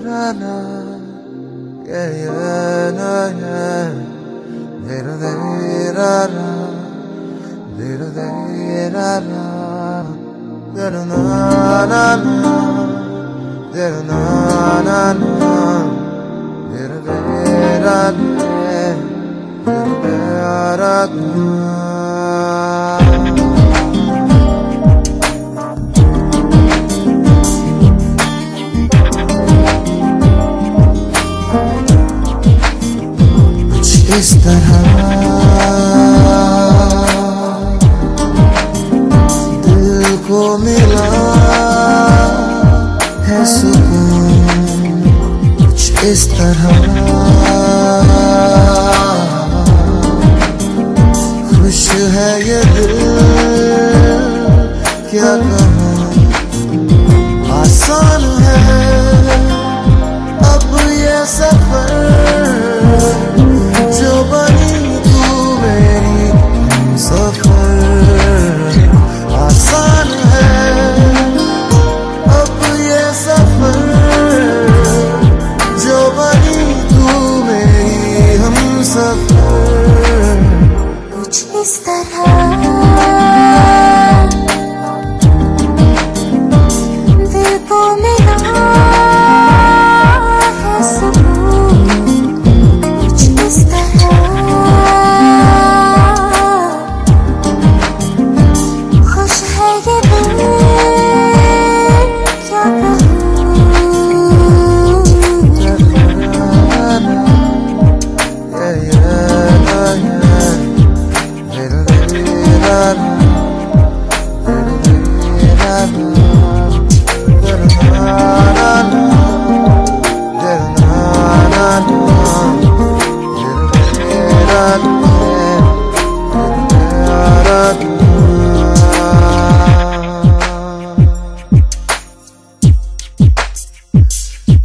na na, yeah yeah na yeah, little day na na, little day na na, little na na. Na, little na na na, little day na na, little day na na. इस तरह। दिल को मिला है सुकून कुछ इस तरह। खुश है ये दिल, क्या कहूँ आसान है।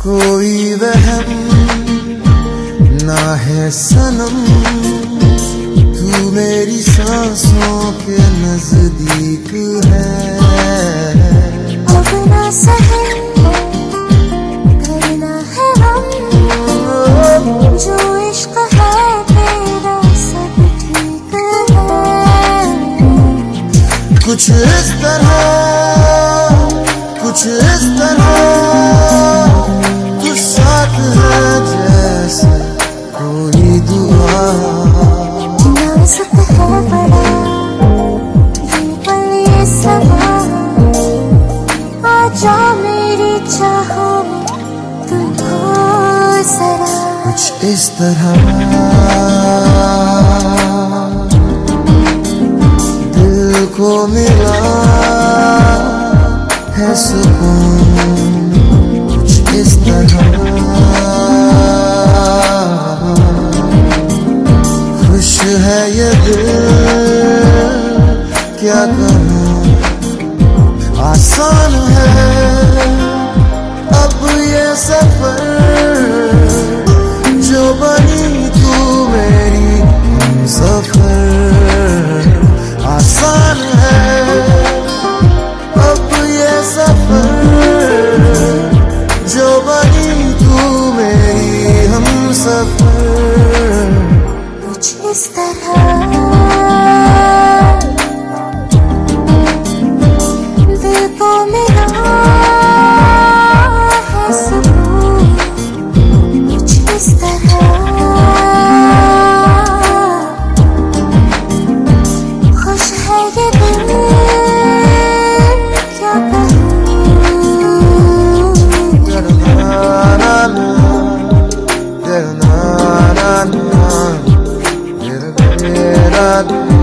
कोई वहम ना है सनम तू मेरी सांसों के नज़दीक है? अब ना सहे करना है हम जो इश्क है तेरा सब ठीक है। कुछ इस तरह कुछ इस तरह। आजा मेरी चाहों में तू जरा कुछ इस तरह दिल को मिला है सुकून। कुछ इस तरह। खुश है ये दिल, क्या कहूँ आसान है। अब ये सफ़र जो बनी तू मेरी सफ़र। आसान है। अब ये सफ़र जो बनी तू मेरी हम सफ़र। कुछ इस तरह verdad.